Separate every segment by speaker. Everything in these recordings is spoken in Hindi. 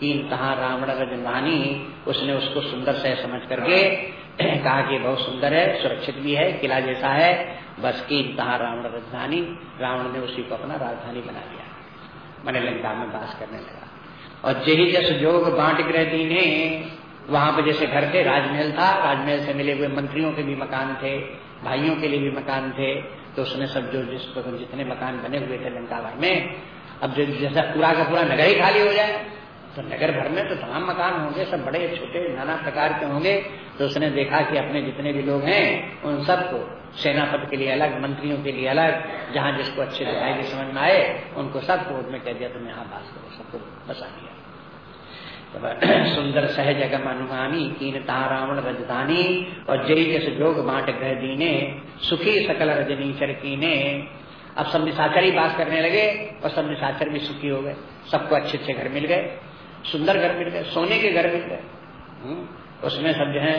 Speaker 1: तीन कहा रावण रजधानी उसने उसको सुंदर से समझ करके कहा कि बहुत सुंदर है, सुरक्षित भी है, किला जैसा है, बस की कहा रावण राजधानी रावण ने उसी को अपना राजधानी बना लिया मैंने लंका में बास करने लगा। और जही जस जोग बांट ग्रह दीने वहाँ पर जैसे घर थे, राजमहल था, राजमहल से मिले हुए मंत्रियों के भी मकान थे, भाइयों के लिए भी मकान थे तो उसने सब जो जिस जितने मकान बने हुए थे लंका में, अब जैसा पूरा का पूरा नगर ही खाली हो जाए तो नगर भर में तो तमाम मकान होंगे, सब बड़े, छोटे, नाना प्रकार के होंगे। तो उसने देखा कि अपने जितने भी लोग हैं, उन सबको सेनापति के लिए अलग, मंत्रियों के लिए अलग, जहाँ जिसको अच्छे दिखाई समझ में आए, उनको सब सबको उसमें कह दिया तुम यहाँ बास करो, सबको बसा दिया। तो सुंदर सहज अगम अनुमानी, कीन रावण रजधानी, और जय जस जोग बांट ग्रह दीने, सुखी सकल रजनीचर कीने। अब सब निशाचर ही बास करने लगे, और सब निशाचर भी सुखी हो गए। सबको अच्छे अच्छे घर मिल गए। सुंदर घर मिल गए सोने के घर मिल गए। हम्म, उसमें सब जो है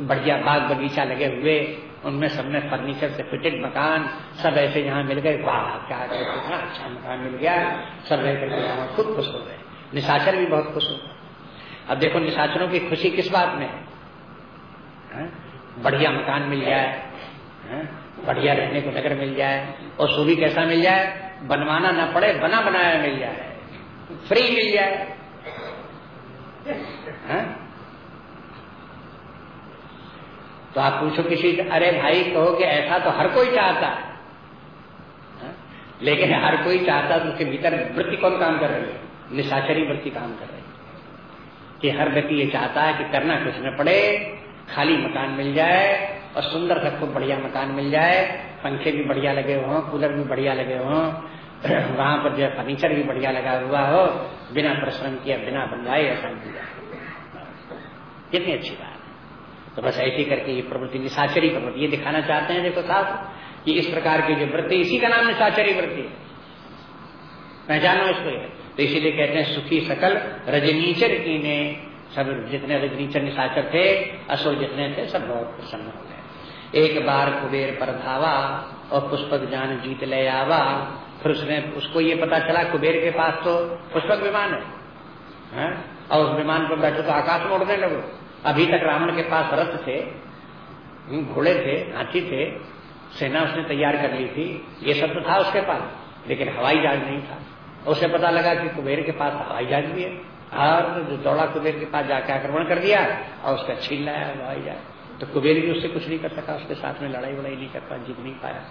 Speaker 1: बढ़िया बाग बगीचा लगे हुए उनमें सबने फर्नीचर से फिटेड मकान सब ऐसे यहाँ मिल गए वाह क्या कितना अच्छा मकान मिल गया। सब रह करके खुद खुश हो गए। निशाचर भी बहुत खुश हो गए। अब देखो निशाचरों की खुशी किस बात में? है बढ़िया मकान मिल जाए बढ़िया रहने को नगर मिल जाए और सूरी कैसा मिल जाए? बनवाना ना पड़े बना बनाया मिल जाए। फ्री मिल जाए। है? तो आप पूछो किसी अरे भाई, कहो कि ऐसा तो हर कोई चाहता है। लेकिन हर कोई चाहता है तो उसके भीतर वृत्ति कौन काम कर रही है? निशाचरी वृत्ति काम कर रही है। कि हर व्यक्ति ये चाहता है कि करना कुछ न पड़े, खाली मकान मिल जाए और सुंदर सा खूब बढ़िया मकान मिल जाए, पंखे भी बढ़िया लगे हों, कूलर भी बढ़िया लगे हों वहाँ पर जो है फर्नीचर भी बढ़िया लगा हुआ हो, बिना परिश्रम किया, बिना ऐसा मिल जाए कितनी अच्छी बात तो बस ऐसी करके ये प्रवृत्ति निशाचरी प्रवृत्ति, ये दिखाना चाहते हैं देखो साहब, कि इस प्रकार की जो वृत्ति, इसी का नाम निशाचरी वृत्ति। पहचानो इसको। तो इसीलिए कहते हैं, सुखी सकल रजनीचर की ने, सब जितने रजनीचर निशाचर थे, असुर जितने थे, सब बहुत प्रसन्न हो गए। एक बार कुबेर पर धावा और पुष्पक जान जीत ले आवा फिर उसने उसको ये पता चला कुबेर के पास तो पुष्पक विमान है, है? और उस विमान पर बैठे तो आकाश में उड़ने लगो। अभी तक रावण के पास रथ थे हम्म, घोड़े थे हाथी थे सेना उसने तैयार कर ली थी। ये सब तो था उसके पास लेकिन हवाई जहाज़ नहीं था। उसे पता लगा कि कुबेर के पास हवाई जहाज़ भी है। और जो दौड़ा कुबेर के पास जाकर आक्रमण कर दिया और उसका छीन लाया हवाई जहाज़। तो कुबेर भी उससे कुछ नहीं कर सका उसके साथ में लड़ाई वड़ाई नहीं कर पाया जीत नहीं पाया।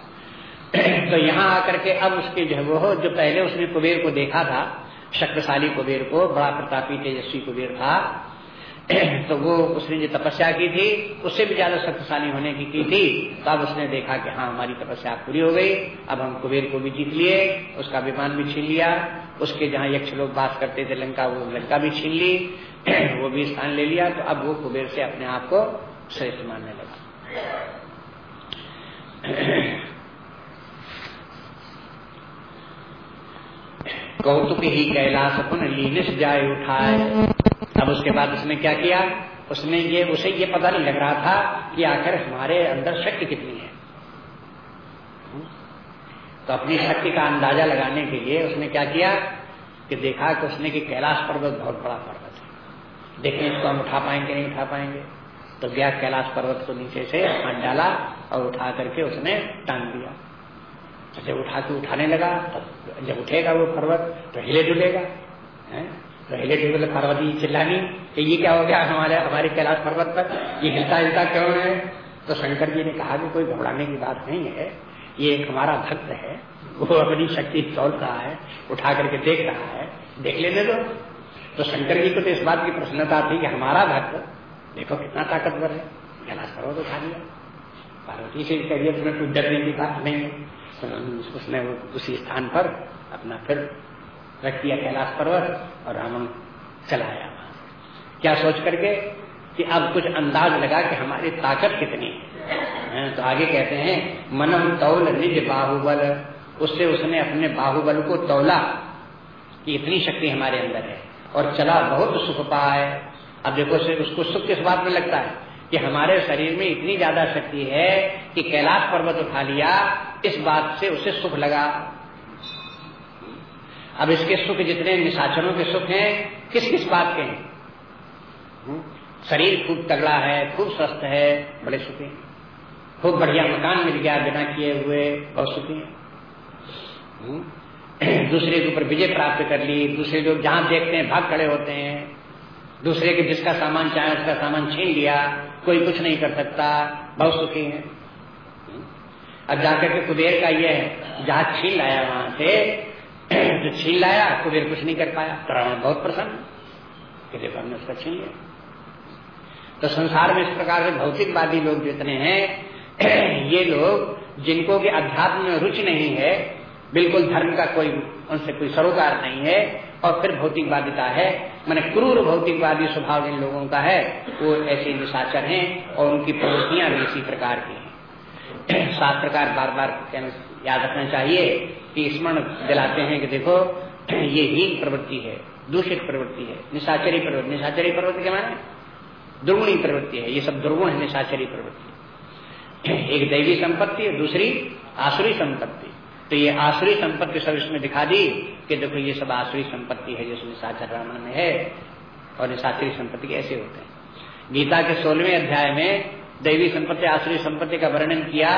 Speaker 1: तो यहाँ आकर के अब उसके जो है वो, जो पहले उसने कुबेर को देखा था, शक्तिशाली कुबेर को, बड़ा प्रतापी, तेजस्वी कुबेर था तो वो उसने जो तपस्या की थी, उससे भी ज़्यादा शक्तिशाली होने की की थी तब उसने देखा कि हाँ हमारी तपस्या पूरी हो गई, अब हम कुबेर को भी जीत लिए, उसका विमान भी छीन लिया, उसके जहाँ यक्ष लोग बात करते थे, लंका, वो लंका भी छीन ली, वो भी स्थान ले लिया तो अब वो कुबेर से अपने आप को श्रेष्ठ मानने लगा। कौतुक ही कैलाश पुन लीनिस जाए उठाए अब उसके बाद उसने क्या किया? उसने ये, उसे ये पता नहीं लग रहा था कि आखिर हमारे अंदर शक्ति कितनी है। तो अपनी शक्ति का अंदाज़ा लगाने के लिए उसने क्या किया कि देखा कि उसने कि कैलाश पर्वत बहुत बड़ा पर्वत है। देखें, इसको हम उठा पाएँगे, नहीं उठा पाएँगे। तो गया, कैलाश पर्वत को नीचे से हाथ डाला और उठा करके उसने टांग दिया। जब उठा के उठाने लगा, तब जब उठेगा वो पर्वत तो हिले डुलेगा पहले टेबल पार्वती चिल्लानी, कि ये क्या हो गया हमारे हमारे कैलाश पर्वत पर? ये हिलता हिलता क्यों है? तो शंकर जी ने कहा कि कोई घबराने की बात नहीं है, ये एक हमारा भक्त है, वो अपनी शक्ति तोड़ रहा है, उठा करके देख रहा है, देख लेने दो। तो शंकर जी को तो इस बात की प्रसन्नता थी कि हमारा भक्त, देखो कितना ताकतवर है, कैलाश पर्वत उठा लिया पार्वती से करिए तुम्हें कोई डरने की बात नहीं है। तो उसने उसी स्थान पर अपना फिर रख दिया कैलाश पर्वत और रावण चलाया। क्या सोच करके कि अब कुछ अंदाज लगा कि हमारी ताकत कितनी है? तो आगे कहते हैं, मनम तौल निज बाहुबल। उससे उसने अपने बाहुबल को तौला कि इतनी शक्ति हमारे अंदर है और चला बहुत सुख पाए। अब देखो उसको सुख किस बात में लगता है? कि हमारे शरीर में इतनी ज़्यादा शक्ति है कि कैलाश पर्वत उठा लिया इस बात से उसे सुख लगा अब इसके सुख जितने निशाचरों के सुख हैं किस किस बात के हैं हम्म? शरीर खूब तगड़ा है, खूब स्वस्थ है, बड़े सुखी खूब बढ़िया मकान मिल गया, बिना किए हुए बहुत सुखी है हम्म? दूसरे के ऊपर विजय प्राप्त कर ली, दूसरे लोग जहाँ देखते हैं, भाग खड़े होते हैं दूसरे के जिसका सामान चाहे उसका सामान छीन लिया, कोई कुछ नहीं कर सकता, बहुत सुखी है अब जाकर के कुबेर का ये है जहाँ छीन लाया, वहाँ से जो छीन लाया, कुबेर कुछ नहीं कर पाया। तो रावण बहुत प्रसन्न। कि देखो हमने उसका छीन लिया। तो संसार में इस प्रकार से भौतिकवादी लोग जितने हैं, ये लोग जिनको कि अध्यात्म में रुचि नहीं है, बिल्कुल धर्म का कोई, उनसे कोई सरोकार नहीं है, और फिर भौतिकवादिता है। मैंने क्रूर भौतिकवादी स्वभाव जिन लोगों का है, वो ऐसे निशाचर हैं, और उनकी प्रवृत्तियाँ भी इसी प्रकार की हैं। सात प्रकार बार बार याद रखना चाहिए कि स्मरण दिलाते हैं कि देखो, ये हीन प्रवृत्ति है, दूषित प्रवृत्ति है, निशाचरी प्रवृत्ति निशाचरी प्रवृत्ति के माने? दुर्गुणी प्रवृत्ति है, ये सब दुर्गुण है, निशाचरी प्रवृत्ति एक दैवी संपत्ति और दूसरी आसुरी संपत्ति। तो ये आसुरी संपत्ति सब इसमें दिखा दी कि देखो, ये सब आसुरी संपत्ति है जिसमें साचर रावण में है, और निशाचरी संपत्ति ऐसे होते हैं। गीता के सोलहवें अध्याय में दैवी संपत्ति, आसुरी संपत्ति का वर्णन किया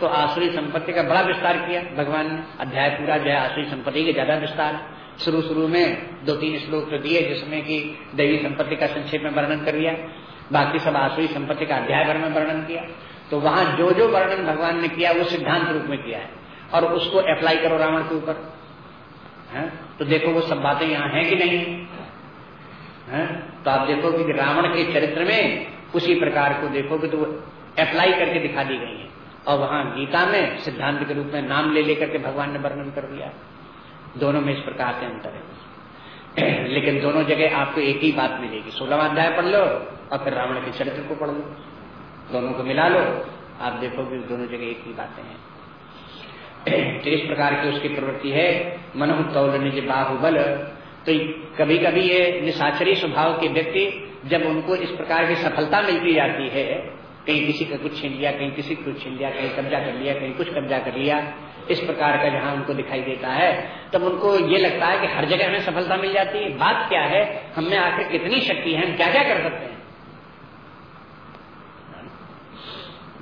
Speaker 1: तो आसुरी संपत्ति का बड़ा विस्तार किया। भगवान ने अध्याय पूरा जो है आसुरी संपत्ति के ज़्यादा विस्तार। शुरू शुरू में दो तीन श्लोक तो दिए, जिसमें कि दैवी संपत्ति का संक्षेप में वर्णन कर दिया बाकी सब आसुरी संपत्ति का अध्याय भर में वर्णन किया। तो वहाँ जो जो वर्णन भगवान ने किया, वो सिद्धांत रूप में किया है। और उसको अप्लाई करो रावण के ऊपर। तो देखो वो सब बातें यहाँ है कि नहीं? है? तो आप देखो कि रावण के चरित्र में उसी प्रकार को देखोगे तो वो अप्लाई करके दिखा दी गई है। और वहाँ गीता में सिद्धांत के रूप में नाम ले लेकर के भगवान ने वर्णन कर दिया। दोनों में इस प्रकार के अंतर है। लेकिन दोनों जगह आपको एक ही बात मिलेगी। सोलहवा अध्याय पढ़ लो और फिर रावण के चरित्र को पढ़ लो। दोनों को मिला लो। आप देखोगे दोनों जगह एक ही बातें हैं। तो इस प्रकार की उसकी प्रवृत्ति है। मनो तौल निज बाहुबल। तो कभी कभी ये निशाचरी स्वभाव के व्यक्ति जब उनको इस प्रकार की सफलता मिलती जाती है, कहीं किसी का कुछ छीन लिया, कहीं किसी को कुछ छीन लिया, कहीं कब्जा कर लिया, कहीं कुछ कब्जा कर लिया, इस प्रकार का जहाँ उनको दिखाई देता है, तब उनको ये लगता है कि हर जगह हमें सफलता मिल जाती है। बात क्या है? हमें आखिर कितनी शक्ति है, हम क्या क्या कर सकते हैं?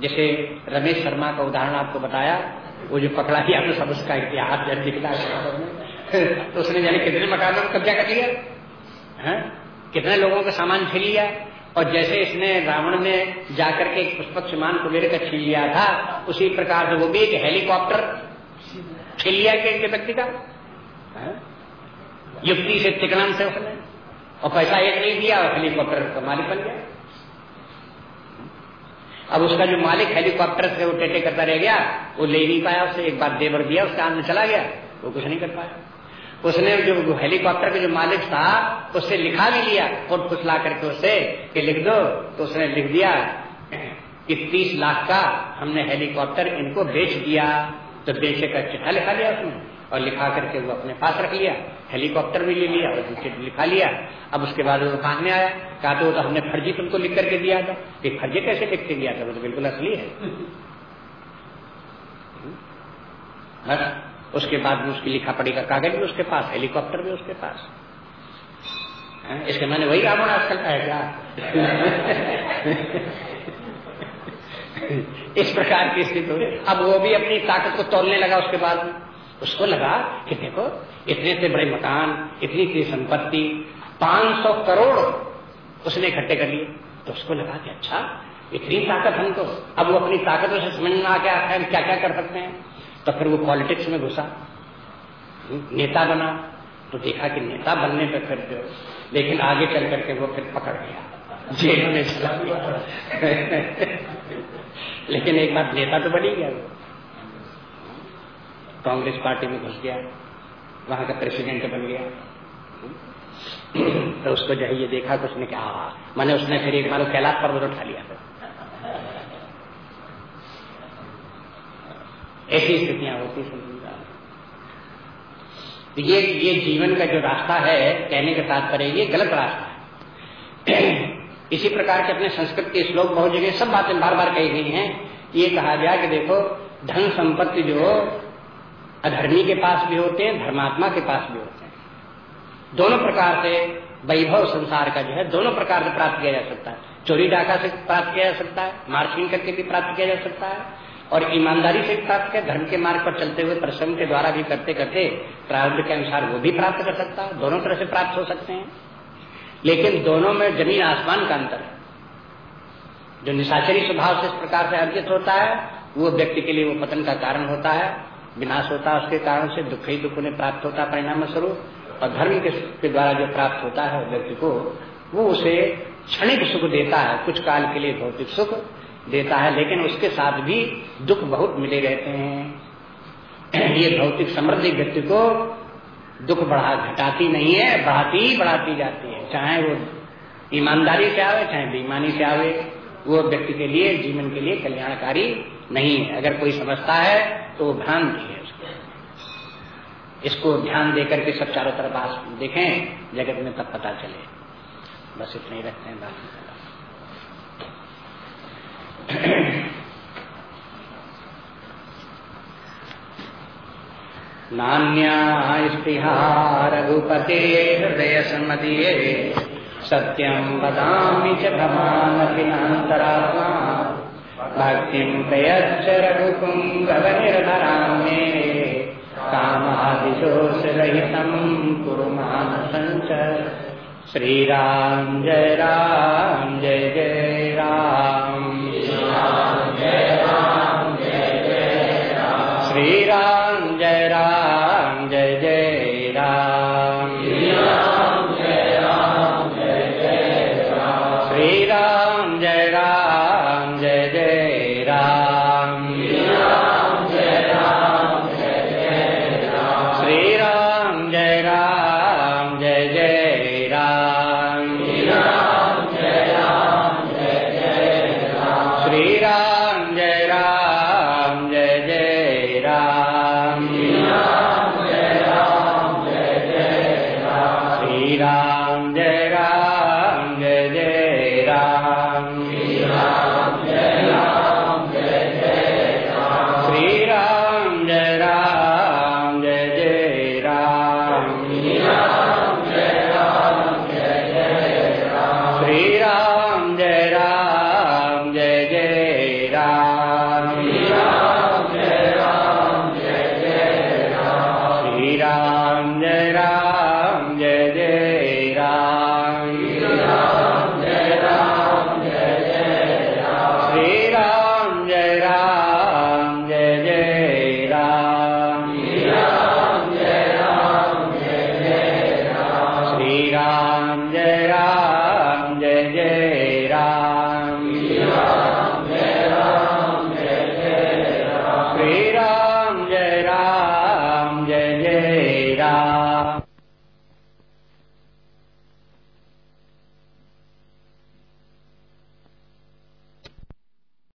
Speaker 1: जैसे रमेश शर्मा का उदाहरण आपको बताया, वो जो पकड़ा गया तो सब उसका इतिहास जब निकला तो उसने जाने कितने मकानों को कब्जा कर लिया? है? कितने लोगों का सामान छीन लिया और जैसे इसने रावण ने जाकर के पुष्पक विमान को लेकर छीन लिया था, उसी प्रकार से वो भी एक हेलीकॉप्टर छीन लिया के व्यक्ति का? युक्ति से तिकड़म से उसने। और पैसा एक नहीं दिया और हेलीकॉप्टर का मालिक बन गया। अब उसका जो मालिक हेलीकॉप्टर से वो टेटे करता रह गया, वो ले नहीं पाया उससे एक बार देवर दिया, उसका हाथ में चला गया, वो कुछ नहीं कर पाया। उसने जो हेलीकॉप्टर के जो मालिक था उससे लिखा भी लिया फोट फुसला करके उससे कि लिख दो। तो उसने लिख दिया कि तीस लाख का हमने हेलीकॉप्टर इनको बेच दिया। तो बेचे का चिट्ठा लिखा लिया उसने और लिखा करके वो अपने पास रख लिया। हेलीकॉप्टर भी ले लिया और लिखा लिया। अब उसके बाद वो मांगने आया। कहा तो, तो हमने फर्जी तुमको लिख करके दिया था। कि फर्जी कैसे लिख के दिया था? वो तो बिल्कुल असली है। बस। उसके बाद में उसकी लिखा पड़ी का कागज़ भी उसके पास, हेलीकॉप्टर भी उसके पास। इसके मैंने वही रावण आजकल का है क्या इस प्रकार की स्थिति हुई अब वो भी अपनी ताकत को तोड़ने लगा उसके बाद। उसको लगा कि देखो, इतने से बड़े मकान, इतनी सी संपत्ति 500 करोड़ उसने इकट्ठे कर लिए। तो उसको लगा कि अच्छा इतनी ताकत हमको। अब वो अपनी ताकतों से समझ में आ गया है क्या क्या कर सकते हैं? तो फिर वो पॉलिटिक्स में घुसा नेता बना तो देखा कि नेता बनने पर फिर जो लेकिन आगे चल करके वो फिर पकड़ गया। जेल में चला लेकिन एक बार नेता तो बनी गया वो। कांग्रेस पार्टी में घुस गया वहाँ का प्रेसिडेंट बन गया। तो उसको जो है ये देखा कुछ ने कहा मैंने उसने फिर एक बार कैलाश पर्वत उठा लिया था। ऐसी स्थितियाँ होती तो ये ये जीवन का जो रास्ता है, कहने के साथ पर ये गलत रास्ता है। इसी प्रकार के अपने संस्कृत के श्लोक बहुत जगह सब बातें बार बार कही गई हैं। ये कहा गया कि देखो, धन संपत्ति जो अधर्मी के पास भी होते हैं, धर्मात्मा के पास भी होते हैं। दोनों प्रकार से वैभव संसार का जो है, दोनों प्रकार से प्राप्त किया जा सकता है। चोरी डाका से प्राप्त किया जा सकता है मार्चिंग करके भी प्राप्त किया जा सकता है। और ईमानदारी से प्राप्त किया, धर्म के मार्ग पर चलते हुए परिश्रम के द्वारा भी करते करते प्रारंभ के अनुसार वो भी प्राप्त कर सकता है, दोनों तरह से प्राप्त हो सकते हैं। लेकिन दोनों में ज़मीन आसमान का अंतर है। जो निशाचरी स्वभाव से इस प्रकार से अर्जित होता है, वो व्यक्ति के लिए वो पतन का कारण होता है, विनाश होता है उसके कारण से, दुख ही दुख उन्हें प्राप्त होता है परिणाम स्वरूप और धर्म के द्वारा जो प्राप्त होता है व्यक्ति को, वो उसे क्षणिक सुख देता है, कुछ काल के लिए भौतिक सुख देता है, लेकिन उसके साथ भी दुख बहुत मिले रहते हैं। ये भौतिक समृद्धि व्यक्ति को दुख बढ़ा, घटाती नहीं है, बढ़ाती ही बढ़ाती जाती है। चाहे वो ईमानदारी से आवे, चाहे बेईमानी से आवे, वो व्यक्ति के लिए, जीवन के लिए कल्याणकारी नहीं है। अगर कोई समझता है तो वो भ्रांति है उसको। इसको ध्यान देकर के सब चारों तरफ़ देखें, जगत में तब पता चले। बस इतना ही रखते हैं बात नान्या स्पृहा रघुपते हृदय समदीये सत्यं वदामि च भवानखिलान्तरात्मा भक्तिं प्रयच्छ रघुपुङ्गवनिर्भरां मे कामादिशोषरहितं कुरु मानसञ्च। श्रीराम जय राम जय जय। राम